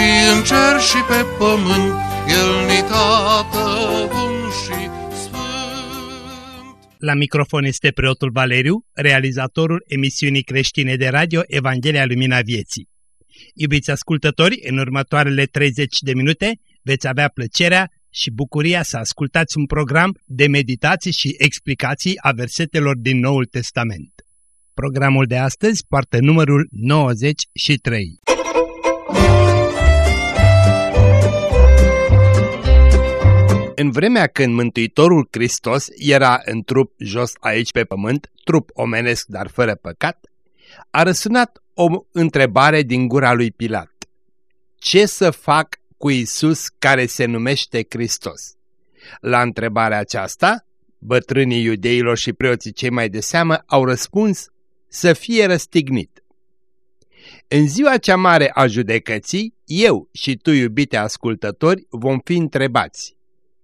și în cer și pe pământ, El ni tată bun și sfânt. La microfon este preotul Valeriu, realizatorul emisiunii creștine de radio Evanghelia Lumina Vieții. Iubiți ascultători, în următoarele 30 de minute veți avea plăcerea și bucuria să ascultați un program de meditații și explicații a versetelor din Noul Testament. Programul de astăzi poartă numărul 93. În vremea când Mântuitorul Hristos era în trup jos aici pe pământ, trup omenesc dar fără păcat, a răsunat o întrebare din gura lui Pilat. Ce să fac cu Isus care se numește Hristos? La întrebarea aceasta, bătrânii iudeilor și preoții cei mai de seamă au răspuns să fie răstignit. În ziua cea mare a judecății, eu și tu, iubite ascultători, vom fi întrebați.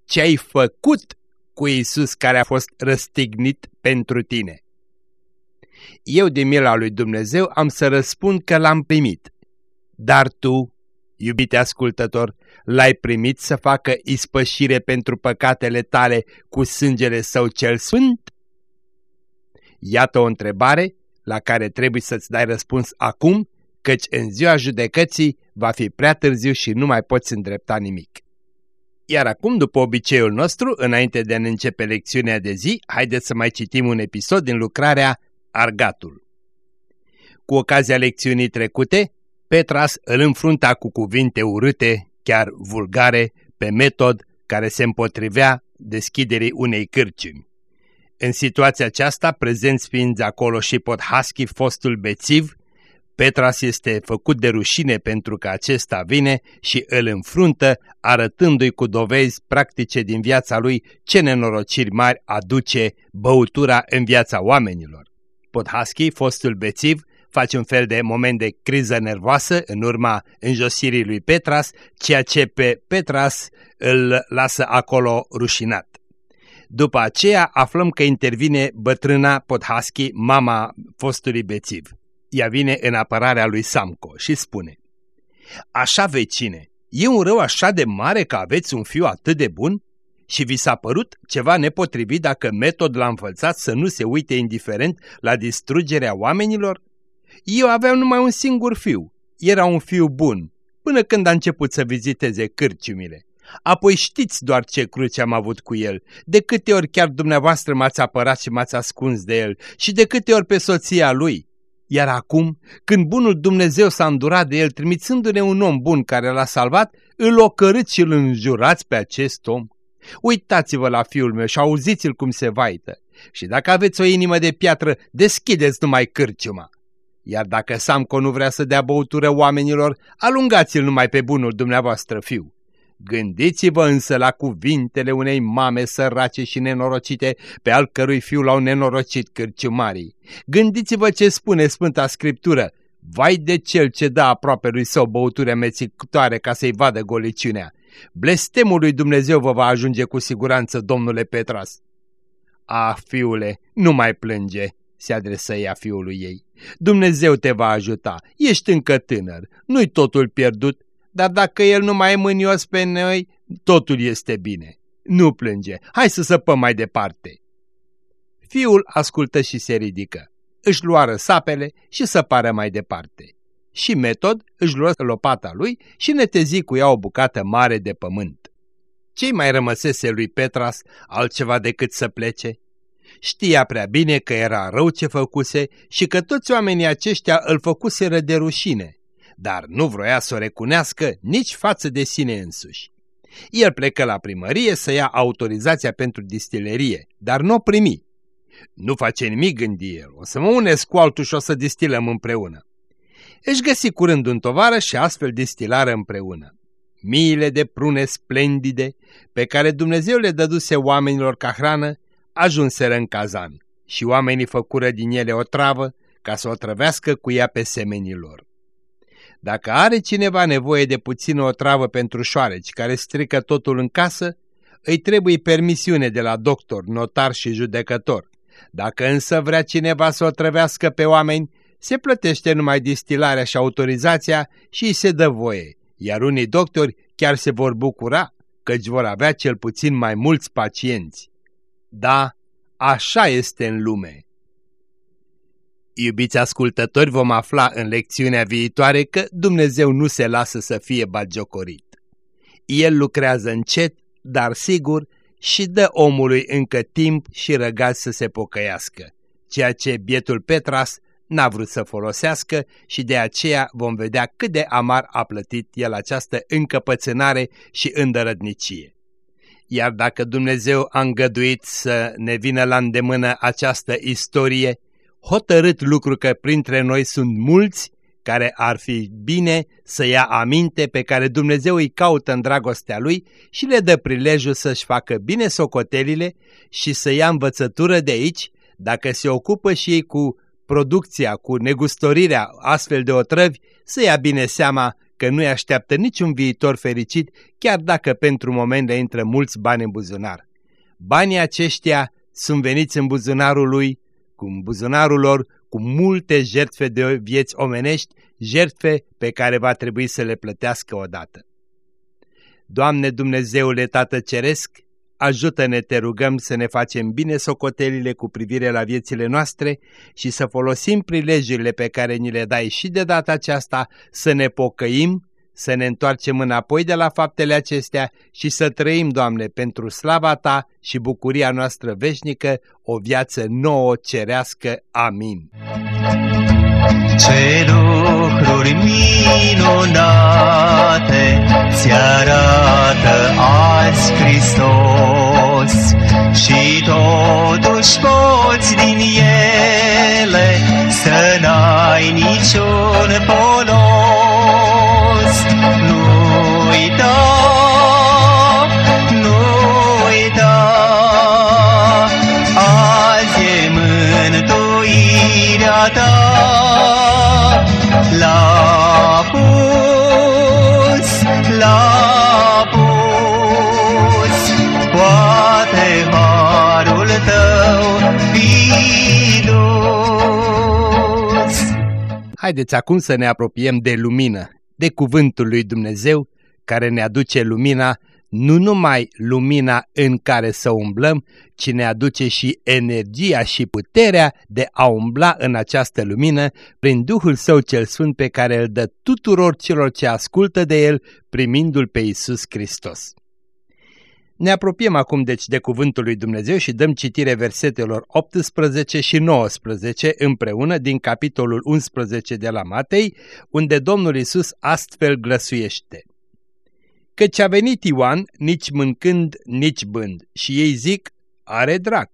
Ce ai făcut cu Isus care a fost răstignit pentru tine? Eu, de mila lui Dumnezeu, am să răspund că l-am primit. Dar tu, iubite ascultător, l-ai primit să facă ispășire pentru păcatele tale cu sângele său cel sfânt? Iată o întrebare la care trebuie să-ți dai răspuns acum, căci în ziua judecății va fi prea târziu și nu mai poți îndrepta nimic. Iar acum, după obiceiul nostru, înainte de a ne începe lecțiunea de zi, haideți să mai citim un episod din lucrarea Argatul. Cu ocazia lecțiunii trecute, Petras îl înfrunta cu cuvinte urâte, chiar vulgare, pe metod care se împotrivea deschiderii unei cârciumi. În situația aceasta, prezenți fiind acolo și Podhaschi, fostul bețiv, Petras este făcut de rușine pentru că acesta vine și îl înfruntă, arătându-i cu dovezi practice din viața lui ce nenorociri mari aduce băutura în viața oamenilor. Podhaschi, fostul bețiv, face un fel de moment de criză nervoasă în urma înjosirii lui Petras, ceea ce pe Petras îl lasă acolo rușinat. După aceea aflăm că intervine bătrâna Podhaschi, mama fostului bețiv. Ea vine în apărarea lui Samco și spune Așa vecine, e un rău așa de mare că aveți un fiu atât de bun? Și vi s-a părut ceva nepotrivit dacă metod l-a învățat să nu se uite indiferent la distrugerea oamenilor? Eu aveam numai un singur fiu. Era un fiu bun, până când a început să viziteze cârciumile. Apoi știți doar ce cruce am avut cu el, de câte ori chiar dumneavoastră m-ați apărat și m-ați ascuns de el și de câte ori pe soția lui. Iar acum, când bunul Dumnezeu s-a îndurat de el, trimițându-ne un om bun care l-a salvat, îl ocărâți și îl înjurați pe acest om. Uitați-vă la fiul meu și auziți-l cum se vaită. Și dacă aveți o inimă de piatră, deschideți numai cârciuma. Iar dacă Samco nu vrea să dea băutură oamenilor, alungați-l numai pe bunul dumneavoastră fiu. Gândiți-vă însă la cuvintele unei mame sărace și nenorocite, pe al cărui fiu l-au nenorocit cârciumarii. Gândiți-vă ce spune Sfânta Scriptură, vai de cel ce dă aproape lui său băuture amețitoare ca să-i vadă goliciunea. Blestemul lui Dumnezeu vă va ajunge cu siguranță, domnule Petras. Ah, fiule, nu mai plânge, se adresă ea fiului ei. Dumnezeu te va ajuta, ești încă tânăr, nu-i totul pierdut, dar dacă el nu mai e mânios pe noi, totul este bine. Nu plânge, hai să săpăm mai departe. Fiul ascultă și se ridică. Își luară sapele și săpară mai departe. Și Metod își luă lopata lui și netezi cu ea o bucată mare de pământ. Ce mai rămăsese lui Petras altceva decât să plece? Știa prea bine că era rău ce făcuse și că toți oamenii aceștia îl făcuseră de rușine, dar nu vroia să o recunească nici față de sine însuși. El plecă la primărie să ia autorizația pentru distilerie, dar nu o primi. Nu face nimic, gândi el, o să mă unesc cu altul și o să distilăm împreună. Își găsi curând un tovară și astfel distilară împreună. Miile de prune splendide pe care Dumnezeu le dăduse oamenilor ca hrană ajunseră în cazan și oamenii făcură din ele o travă ca să o trăvească cu ea pe semenii lor. Dacă are cineva nevoie de puțină o travă pentru șoareci care strică totul în casă, îi trebuie permisiune de la doctor, notar și judecător. Dacă însă vrea cineva să o trăvească pe oameni, se plătește numai distilarea și autorizația și îi se dă voie, iar unii doctori chiar se vor bucura căci vor avea cel puțin mai mulți pacienți. Da, așa este în lume. Iubiți ascultători, vom afla în lecțiunea viitoare că Dumnezeu nu se lasă să fie bagiocorit. El lucrează încet, dar sigur, și dă omului încă timp și răgaz să se pocăiască, ceea ce bietul Petras n-a vrut să folosească și de aceea vom vedea cât de amar a plătit el această încăpățânare și îndărădnicie. Iar dacă Dumnezeu a îngăduit să ne vină la îndemână această istorie, hotărât lucru că printre noi sunt mulți care ar fi bine să ia aminte pe care Dumnezeu îi caută în dragostea Lui și le dă prilejul să-și facă bine socotelile și să ia învățătură de aici, dacă se ocupă și ei cu producția, cu negustorirea astfel de otrăvi, să ia bine seama că nu-i așteaptă niciun viitor fericit, chiar dacă pentru moment le intră mulți bani în buzunar. Banii aceștia sunt veniți în buzunarul lui, cu buzunarul lor, cu multe jertfe de vieți omenești, jertfe pe care va trebui să le plătească odată. Doamne Dumnezeule Tată Ceresc, Ajută-ne, te rugăm, să ne facem bine socotelile cu privire la viețile noastre și să folosim prilejurile pe care ni le dai și de data aceasta să ne pocăim, să ne întoarcem înapoi de la faptele acestea și să trăim, Doamne, pentru slava Ta și bucuria noastră veșnică, o viață nouă cerească. Amin. Ce lucruri minunate ți arată azi Hristos și totuși poți din ele să n-ai niciun Haideți acum să ne apropiem de lumină, de cuvântul lui Dumnezeu, care ne aduce lumina, nu numai lumina în care să umblăm, ci ne aduce și energia și puterea de a umbla în această lumină prin Duhul Său cel Sfânt pe care îl dă tuturor celor ce ascultă de El, primindu-L pe Iisus Hristos. Ne apropiem acum deci de cuvântul lui Dumnezeu și dăm citire versetelor 18 și 19 împreună din capitolul 11 de la Matei, unde Domnul Isus astfel glăsuiește. Căci a venit Ioan nici mâncând, nici bând și ei zic, are drac.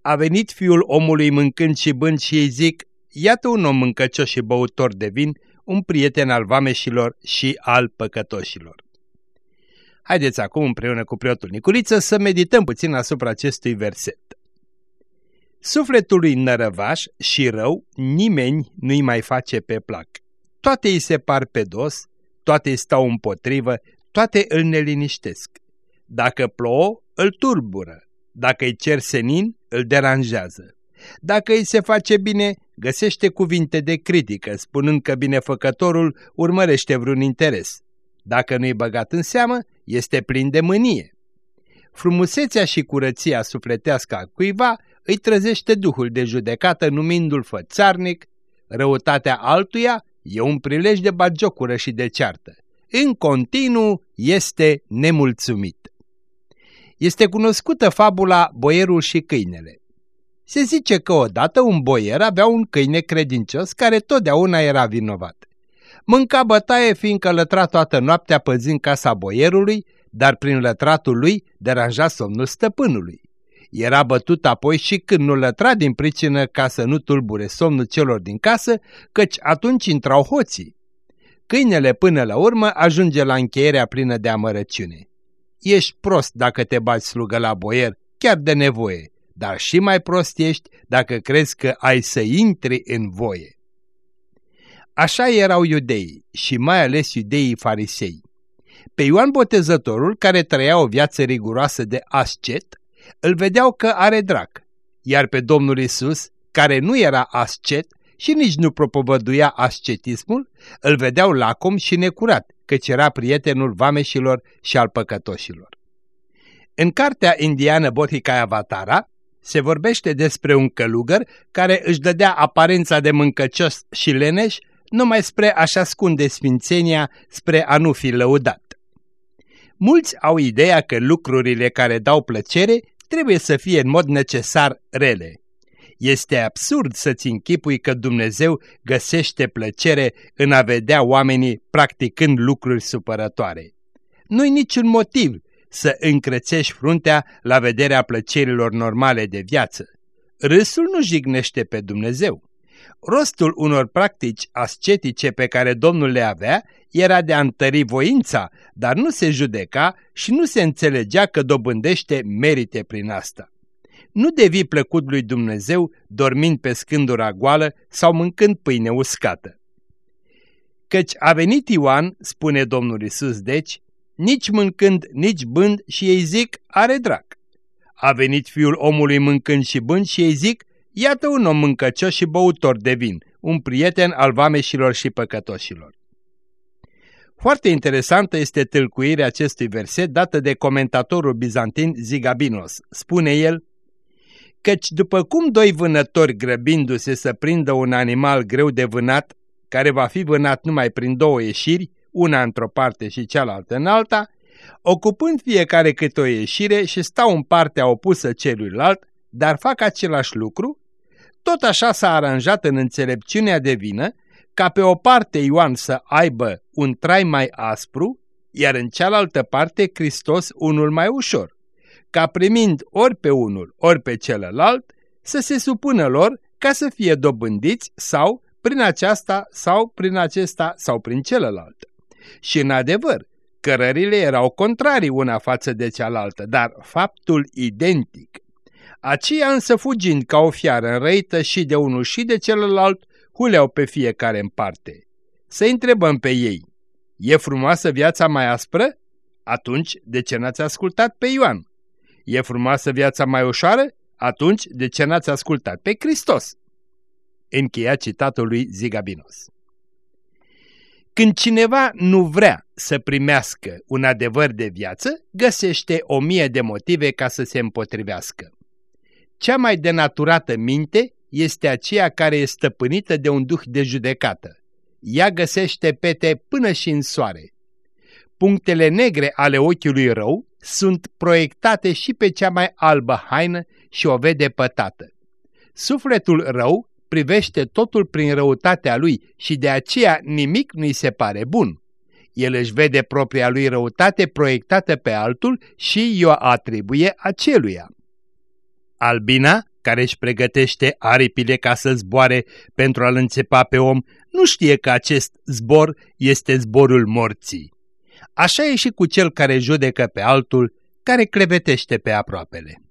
A venit fiul omului mâncând și bând și ei zic, iată un om mâncăcios și băutor de vin, un prieten al vameșilor și al păcătoșilor. Haideți acum împreună cu preotul Nicuriță să medităm puțin asupra acestui verset. Sufletului nărăvaș și rău nimeni nu-i mai face pe plac. Toate îi se par pe dos, toate îi stau împotrivă, toate îl neliniștesc. Dacă plouă, îl turbură. Dacă îi cer senin, îl deranjează. Dacă îi se face bine, găsește cuvinte de critică, spunând că binefăcătorul urmărește vreun interes. Dacă nu-i băgat în seamă, este plin de mânie. Frumusețea și curăția sufletească a cuiva îi trezește duhul de judecată numindu-l fățarnic, răutatea altuia e un prilej de bagiocură și de ceartă. În continuu este nemulțumit. Este cunoscută fabula Boierul și câinele. Se zice că odată un boier avea un câine credincios care totdeauna era vinovat. Mânca bătaie fiindcă lătra toată noaptea păzind casa boierului, dar prin lătratul lui deranja somnul stăpânului. Era bătut apoi și când nu lătra din pricină ca să nu tulbure somnul celor din casă, căci atunci intrau hoții. Câinele până la urmă ajunge la încheierea plină de amărăciune. Ești prost dacă te bați slugă la boier, chiar de nevoie, dar și mai prost ești dacă crezi că ai să intri în voie. Așa erau iudeii și mai ales iudeii farisei. Pe Ioan Botezătorul, care trăia o viață riguroasă de ascet, îl vedeau că are drac, iar pe Domnul Isus, care nu era ascet și nici nu propovăduia ascetismul, îl vedeau lacom și necurat, căci era prietenul vameșilor și al păcătoșilor. În cartea indiană Bodhikaya Avatara se vorbește despre un călugăr care își dădea aparența de mâncăcios și leneș numai spre a-și ascunde sfințenia, spre a nu fi lăudat. Mulți au ideea că lucrurile care dau plăcere trebuie să fie în mod necesar rele. Este absurd să-ți închipui că Dumnezeu găsește plăcere în a vedea oamenii practicând lucruri supărătoare. Nu-i niciun motiv să încrețești fruntea la vederea plăcerilor normale de viață. Râsul nu jignește pe Dumnezeu. Rostul unor practici ascetice pe care Domnul le avea era de a întări voința, dar nu se judeca și nu se înțelegea că dobândește merite prin asta. Nu devii plăcut lui Dumnezeu dormind pe scândura goală sau mâncând pâine uscată. Căci a venit Ioan, spune Domnul Isus, deci, nici mâncând, nici bând și ei zic, are drac. A venit fiul omului mâncând și bând și ei zic, iată un om mâncăcios și băutor de vin, un prieten al vameșilor și păcătoșilor. Foarte interesantă este tâlcuirea acestui verset dată de comentatorul bizantin Zigabinos. Spune el, Căci după cum doi vânători grăbindu-se să prindă un animal greu de vânat, care va fi vânat numai prin două ieșiri, una într-o parte și cealaltă în alta, ocupând fiecare câte o ieșire și stau în partea opusă celuilalt, dar fac același lucru, tot așa s-a aranjat în înțelepciunea de vină ca pe o parte Ioan să aibă un trai mai aspru, iar în cealaltă parte Hristos unul mai ușor, ca primind ori pe unul, ori pe celălalt, să se supună lor ca să fie dobândiți sau prin aceasta sau prin acesta sau prin celălalt. Și în adevăr, cărările erau contrarii una față de cealaltă, dar faptul identic. Aceia însă fugind ca o fiară înrăită și de unul și de celălalt, huleau pe fiecare în parte. Să întrebăm pe ei, e frumoasă viața mai aspră? Atunci, de ce n-ați ascultat pe Ioan? E frumoasă viața mai ușoară? Atunci, de ce n-ați ascultat pe Hristos? Încheia citatul lui Zigabinos. Când cineva nu vrea să primească un adevăr de viață, găsește o mie de motive ca să se împotrivească. Cea mai denaturată minte este aceea care e stăpânită de un duh de judecată. Ea găsește pete până și în soare. Punctele negre ale ochiului rău sunt proiectate și pe cea mai albă haină și o vede pătată. Sufletul rău privește totul prin răutatea lui și de aceea nimic nu-i se pare bun. El își vede propria lui răutate proiectată pe altul și o atribuie aceluia. Albina care își pregătește aripile ca să zboare pentru a-l înțepa pe om, nu știe că acest zbor este zborul morții. Așa e și cu cel care judecă pe altul, care crevetește pe aproapele.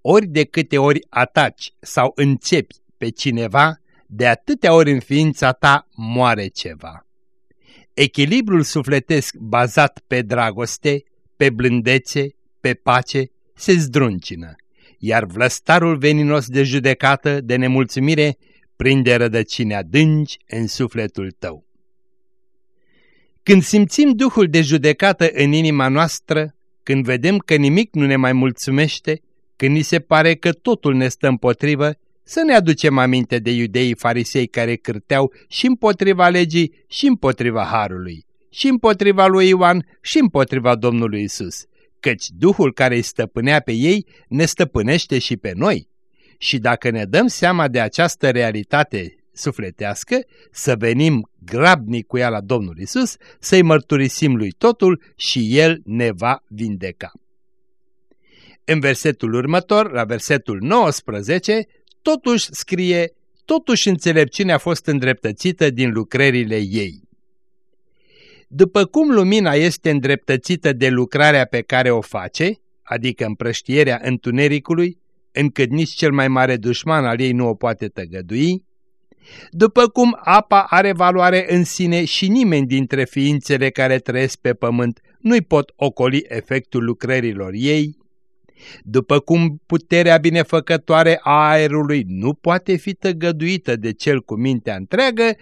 Ori de câte ori ataci sau înțepi pe cineva, de atâtea ori în ființa ta moare ceva. Echilibrul sufletesc bazat pe dragoste, pe blândețe, pe pace, se zdruncină iar vlăstarul veninos de judecată, de nemulțumire, prinde rădăcini adânci în sufletul tău. Când simțim Duhul de judecată în inima noastră, când vedem că nimic nu ne mai mulțumește, când ni se pare că totul ne stă împotrivă, să ne aducem aminte de iudeii farisei care cârteau și împotriva legii și împotriva Harului, și împotriva lui Ioan și împotriva Domnului Isus căci Duhul care îi stăpânea pe ei ne stăpânește și pe noi. Și dacă ne dăm seama de această realitate sufletească, să venim grabnic cu ea la Domnul Isus, să-i mărturisim lui totul și El ne va vindeca. În versetul următor, la versetul 19, totuși scrie, totuși înțelepciunea a fost îndreptățită din lucrările ei. După cum lumina este îndreptățită de lucrarea pe care o face, adică împrăștierea întunericului, încât nici cel mai mare dușman al ei nu o poate tăgădui, după cum apa are valoare în sine și nimeni dintre ființele care trăiesc pe pământ nu-i pot ocoli efectul lucrărilor ei, după cum puterea binefăcătoare a aerului nu poate fi tăgăduită de cel cu mintea întreagă,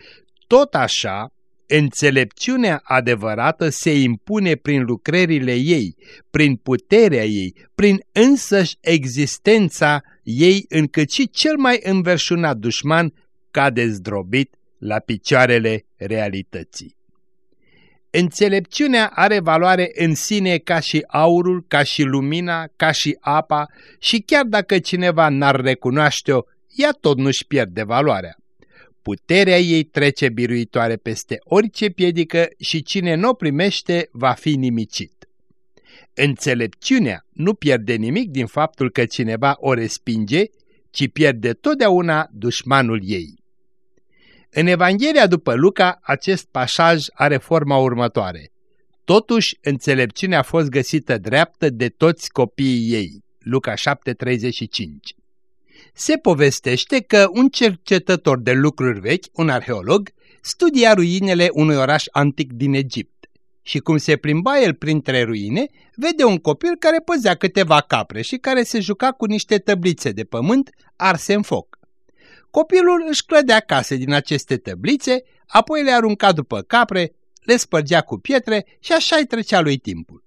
tot așa, înțelepciunea adevărată se impune prin lucrările ei, prin puterea ei, prin însăși existența ei, încât și cel mai înverșunat dușman cade zdrobit la picioarele realității. Înțelepciunea are valoare în sine ca și aurul, ca și lumina, ca și apa și chiar dacă cineva n-ar recunoaște-o, ea tot nu-și pierde valoarea. Puterea ei trece biruitoare peste orice piedică și cine nu o primește va fi nimicit. Înțelepciunea nu pierde nimic din faptul că cineva o respinge, ci pierde totdeauna dușmanul ei. În Evanghelia după Luca, acest pasaj are forma următoare. Totuși, înțelepciunea a fost găsită dreaptă de toți copiii ei. Luca 7:35 Se povestește că un cercetător de lucruri vechi, un arheolog, studia ruinele unui oraș antic din Egipt. Și cum se plimba el printre ruine, vede un copil care păzea câteva capre și care se juca cu niște tăblițe de pământ arse în foc. Copilul își clădea case din aceste tăblițe, apoi le arunca după capre, le spărgea cu pietre și așa îi trecea lui timpul.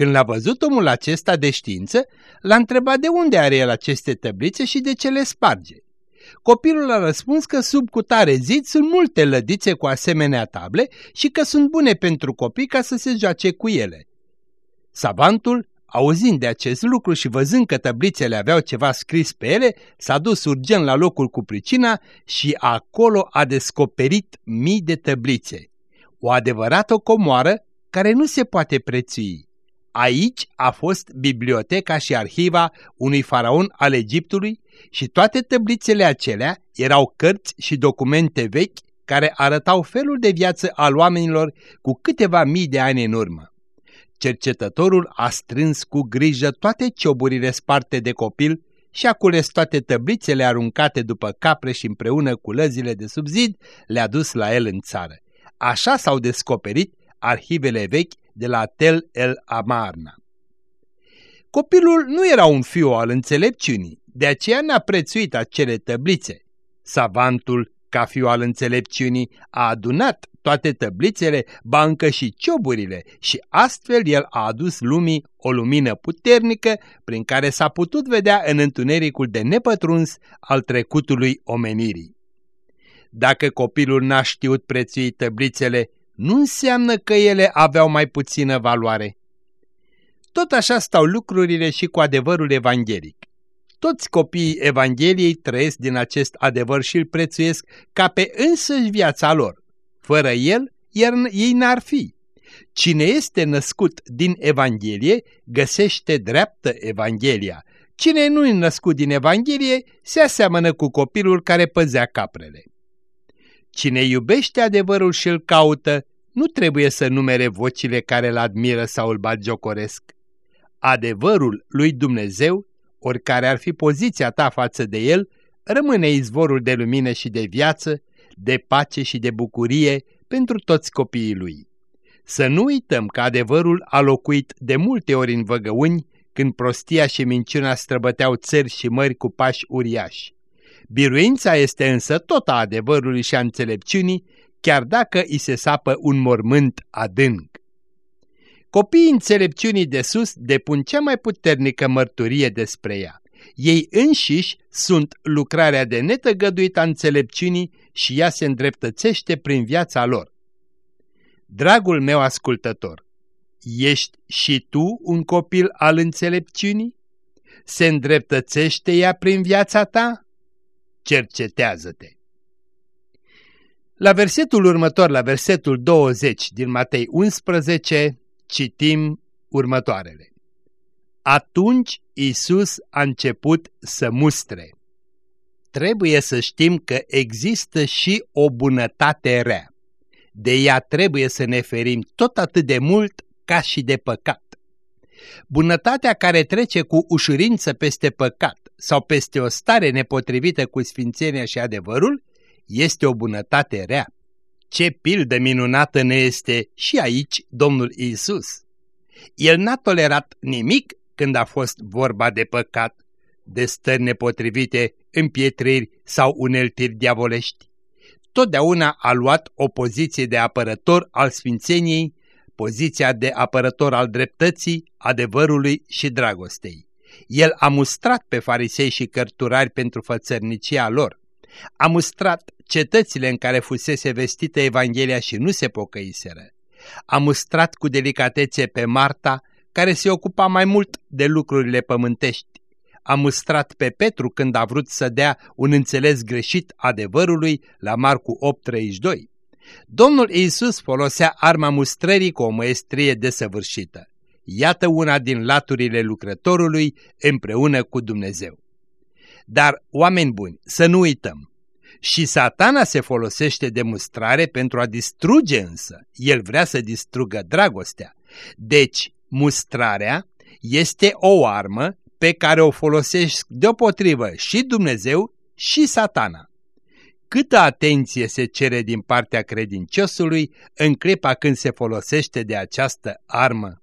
Când l-a văzut omul acesta de știință, l-a întrebat de unde are el aceste tăblițe și de ce le sparge. Copilul a răspuns că sub cutare zid sunt multe lădițe cu asemenea table și că sunt bune pentru copii ca să se joace cu ele. Savantul Auzind de acest lucru și văzând că tăblițele aveau ceva scris pe ele, s-a dus urgent la locul cu pricina și acolo a descoperit mii de tăblițe. O adevărată comoară care nu se poate prețui. Aici a fost biblioteca și arhiva unui faraon al Egiptului și toate tăblițele acelea erau cărți și documente vechi care arătau felul de viață al oamenilor cu câteva mii de ani în urmă. Cercetătorul a strâns cu grijă toate cioburile sparte de copil și a cules toate tăblițele aruncate după capre și împreună cu lăzile de sub zid le-a dus la el în țară. Așa s-au descoperit arhivele vechi de la Tel el Amarna. Copilul nu era un fiu al înțelepciunii, de aceea n-a prețuit acele tăblițe. Savantul, ca fiu al înțelepciunii, a adunat toate tăblițele, bancă și cioburile și astfel el a adus lumii o lumină puternică prin care s-a putut vedea în întunericul de nepătruns al trecutului omenirii. Dacă copilul n-a știut prețui tăblițele, nu înseamnă că ele aveau mai puțină valoare. Tot așa stau lucrurile și cu adevărul evanghelic. Toți copiii Evangheliei trăiesc din acest adevăr și îl prețuiesc ca pe însăși viața lor. Fără el, iar ei n-ar fi. Cine este născut din Evanghelie, găsește dreaptă Evanghelia. Cine nu e născut din Evanghelie, se aseamănă cu copilul care păzea caprele. Cine iubește adevărul și îl caută, nu trebuie să numere vocile care îl admiră sau îl bagiocoresc. Adevărul lui Dumnezeu, oricare ar fi poziția ta față de el, rămâne izvorul de lumină și de viață, de pace și de bucurie pentru toți copiii lui. Să nu uităm că adevărul a locuit de multe ori în văgăuni când prostia și minciuna străbăteau țări și mări cu pași uriași. Biruința este însă tot a adevărului și a înțelepciunii, chiar dacă îi se sapă un mormânt adânc. Copiii înțelepciunii de sus depun cea mai puternică mărturie despre ea. Ei înșiși sunt lucrarea de netăgăduită a înțelepciunii și ea se îndreptățește prin viața lor. Dragul meu ascultător, ești și tu un copil al înțelepciunii? Se îndreptățește ea prin viața ta? Cercetează-te! La versetul următor, la versetul 20 din Matei 11, citim următoarele. Atunci Isus a început să mustre. Trebuie să știm că există și o bunătate rea. De ea trebuie să ne ferim tot atât de mult ca și de păcat. Bunătatea care trece cu ușurință peste păcat sau peste o stare nepotrivită cu sfințenia și adevărul este o bunătate rea. Ce pildă minunată ne este și aici Domnul Isus. El n-a tolerat nimic când a fost vorba de păcat, de stări nepotrivite, împietriri sau uneltiri diavolești. Totdeauna a luat o poziție de apărător al sfințeniei, poziția de apărător al dreptății, adevărului și dragostei. El a mustrat pe farisei și cărturari pentru fățărnicia lor. A mustrat cetățile în care fusese vestită Evanghelia și nu se pocăiseră. A mustrat cu delicatețe pe Marta, care se ocupa mai mult de lucrurile pământești. A mustrat pe Petru când a vrut să dea un înțeles greșit adevărului la Marcu 8.32. Domnul Iisus folosea arma mustrării cu o măestrie desăvârșită. Iată una din laturile lucrătorului împreună cu Dumnezeu. Dar, oameni buni, să nu uităm, și satana se folosește de mustrare pentru a distruge însă. El vrea să distrugă dragostea. Deci, mustrarea este o armă pe care o folosesc deopotrivă și Dumnezeu și satana. Câtă atenție se cere din partea credinciosului în clipa când se folosește de această armă.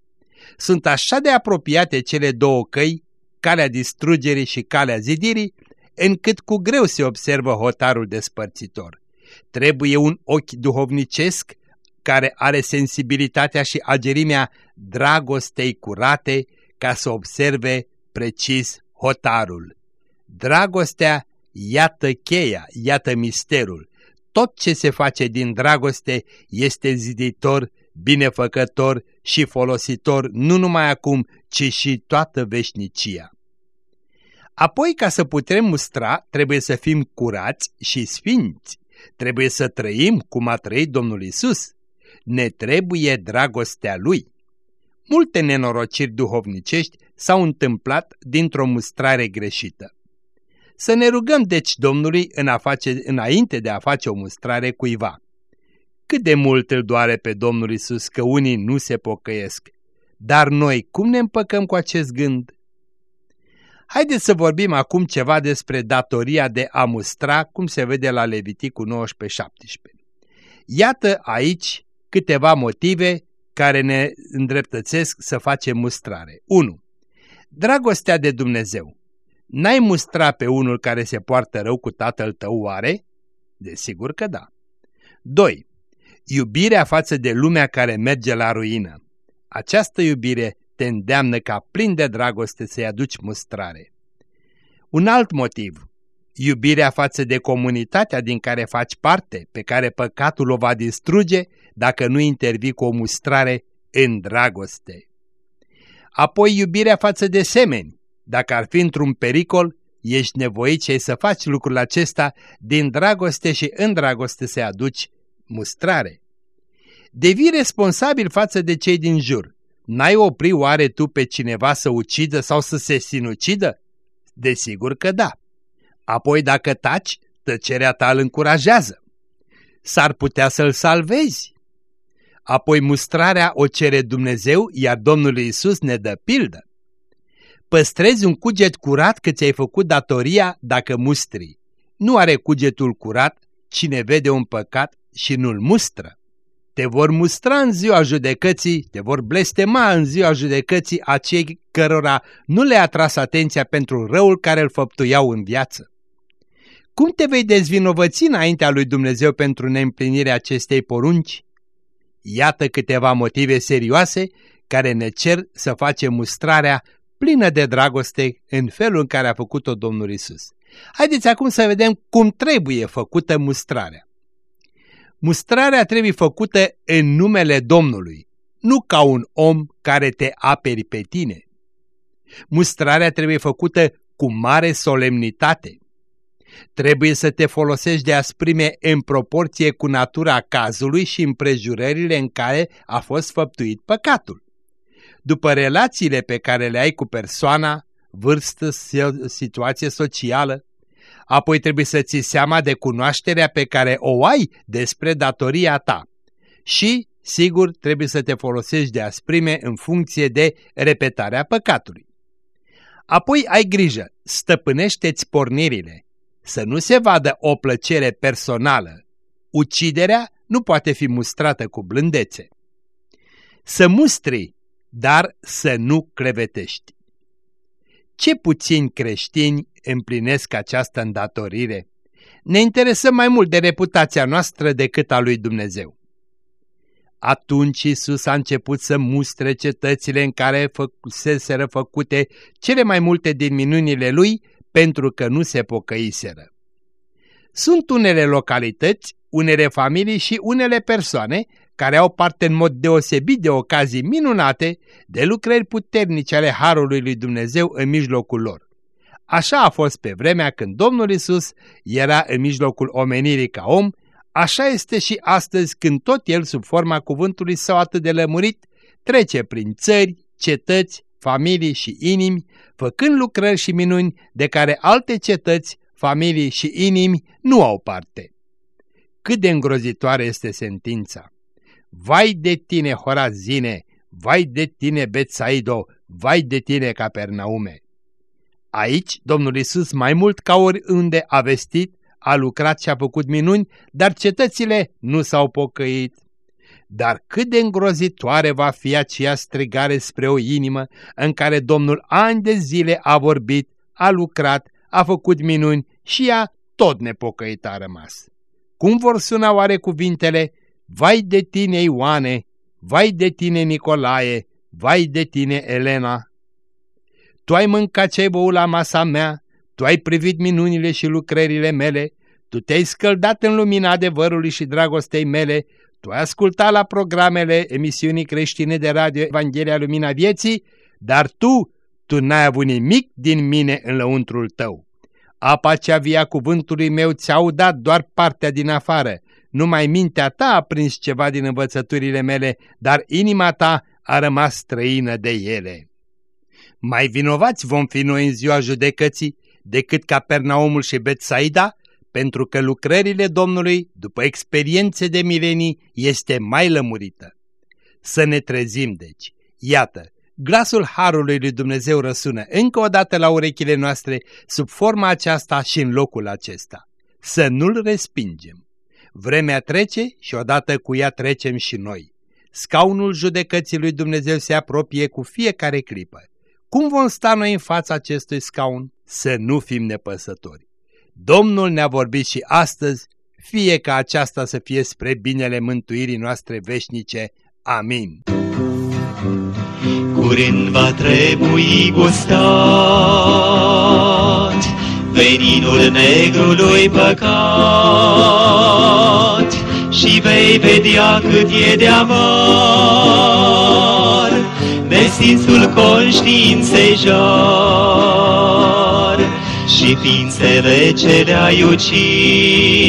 Sunt așa de apropiate cele două căi, calea distrugerii și calea zidirii, încât cu greu se observă hotarul despărțitor. Trebuie un ochi duhovnicesc care are sensibilitatea și agerimea dragostei curate ca să observe precis hotarul. Dragostea, iată cheia, iată misterul. Tot ce se face din dragoste este ziditor, binefăcător și folositor nu numai acum, ci și toată veșnicia. Apoi, ca să putem mustra, trebuie să fim curați și sfinți. Trebuie să trăim cum a trăit Domnul Isus. Ne trebuie dragostea Lui. Multe nenorociri duhovnicești s-au întâmplat dintr-o mustrare greșită. Să ne rugăm deci Domnului în a face, înainte de a face o mustrare cuiva. Cât de mult îl doare pe Domnul Isus că unii nu se pocăiesc, dar noi cum ne împăcăm cu acest gând? Haideți să vorbim acum ceva despre datoria de a mustra, cum se vede la Leviticul 19-17. Iată aici câteva motive care ne îndreptățesc să facem mustrare. 1. Dragostea de Dumnezeu. N-ai mustra pe unul care se poartă rău cu tatăl tău oare? Desigur că da. 2. Iubirea față de lumea care merge la ruină. Această iubire te îndeamnă ca plin de dragoste să-i aduci mustrare. Un alt motiv, iubirea față de comunitatea din care faci parte, pe care păcatul o va distruge dacă nu intervii cu o mustrare în dragoste. Apoi iubirea față de semeni. Dacă ar fi într-un pericol, ești nevoit ce să faci lucrul acesta din dragoste și în dragoste să aduci mustrare. Devii responsabil față de cei din jur. N-ai opri oare tu pe cineva să ucidă sau să se sinucidă? Desigur că da. Apoi dacă taci, tăcerea ta îl încurajează. S-ar putea să-l salvezi. Apoi mustrarea o cere Dumnezeu, iar Domnul Iisus ne dă pildă. Păstrezi un cuget curat că ți-ai făcut datoria dacă mustri. Nu are cugetul curat cine vede un păcat și nu-l mustră. Te vor mustra în ziua judecății, te vor blestema în ziua judecății acei cărora nu le-a tras atenția pentru răul care îl făptuiau în viață. Cum te vei dezvinovăți înaintea lui Dumnezeu pentru neîmplinirea acestei porunci? Iată câteva motive serioase care ne cer să facem mustrarea plină de dragoste în felul în care a făcut-o Domnul Isus. Haideți acum să vedem cum trebuie făcută mustrarea. Mustrarea trebuie făcută în numele Domnului, nu ca un om care te aperi pe tine. Mustrarea trebuie făcută cu mare solemnitate. Trebuie să te folosești de asprime în proporție cu natura cazului și împrejurările în care a fost făptuit păcatul. După relațiile pe care le ai cu persoana, vârstă, situație socială. Apoi trebuie să ții seama de cunoașterea pe care o ai despre datoria ta. Și, sigur, trebuie să te folosești de asprime în funcție de repetarea păcatului. Apoi ai grijă, stăpânește-ți pornirile, să nu se vadă o plăcere personală. Uciderea nu poate fi mustrată cu blândețe. Să mustri, dar să nu crevetești. Ce puțini creștini împlinesc această îndatorire? Ne interesăm mai mult de reputația noastră decât a lui Dumnezeu. Atunci Isus a început să mustre cetățile în care făcuseseră făcute cele mai multe din minunile lui pentru că nu se pocăiseră. Sunt unele localități, unele familii și unele persoane care au parte în mod deosebit de ocazii minunate de lucrări puternice ale Harului lui Dumnezeu în mijlocul lor. Așa a fost pe vremea când Domnul Isus era în mijlocul omenirii ca om, așa este și astăzi când tot El, sub forma cuvântului său atât de lămurit, trece prin țări, cetăți, familii și inimi, făcând lucrări și minuni de care alte cetăți, familii și inimi nu au parte. Cât de îngrozitoare este sentința! Vai de tine, Horazine! Vai de tine, Betsaido! Vai de tine, Capernaume! Aici, Domnul Isus mai mult ca oriunde a vestit, a lucrat și a făcut minuni, dar cetățile nu s-au pocăit. Dar cât de îngrozitoare va fi aceea strigare spre o inimă în care Domnul ani de zile a vorbit, a lucrat, a făcut minuni și ea tot nepocăit a rămas. Cum vor suna oare cuvintele, Vai de tine, Ioane, vai de tine, Nicolae, vai de tine, Elena! Tu ai mâncat ce ai băut la masa mea, tu ai privit minunile și lucrările mele, tu te-ai scăldat în lumina adevărului și dragostei mele, tu ai ascultat la programele emisiunii creștine de radio Evanghelia Lumina Vieții, dar tu, tu n-ai avut nimic din mine în lăuntrul tău. Apa cea via cuvântului meu ți-au dat doar partea din afară. Numai mintea ta a prins ceva din învățăturile mele, dar inima ta a rămas străină de ele. Mai vinovați vom fi noi în ziua judecății decât Capernaumul și Betsaida, pentru că lucrările Domnului, după experiențe de milenii, este mai lămurită. Să ne trezim, deci. Iată, glasul Harului lui Dumnezeu răsună încă o dată la urechile noastre sub forma aceasta și în locul acesta. Să nu-l respingem. Vremea trece și odată cu ea trecem și noi. Scaunul judecății lui Dumnezeu se apropie cu fiecare clipă. Cum vom sta noi în fața acestui scaun? Să nu fim nepăsători. Domnul ne-a vorbit și astăzi, fie ca aceasta să fie spre binele mântuirii noastre veșnice. Amin. Curând va trebui gustat veninul negrului păcat. Și vei vedea cât e de amar nesinsul conștiinței jar. Și ființele ce le-ai ucis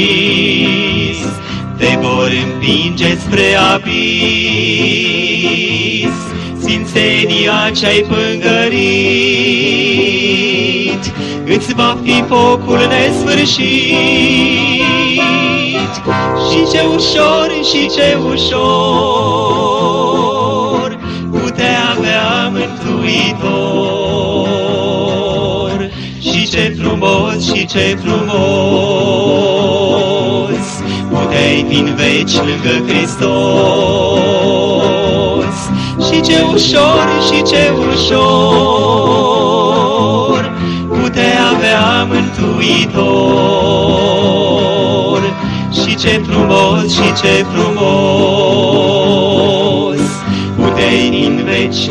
te vor împinge spre abis, sfințenia ce-ai pângărit, îți va fi focul nesfârșit. Și ce ușor, și ce ușor, putea avea mântuitor. Și ce frumos, și ce frumos, puteai fi în veci lângă Hristos. Și ce ușor, și ce ușor, mântuitor. Și ce frumos, și ce frumos, puteai în veci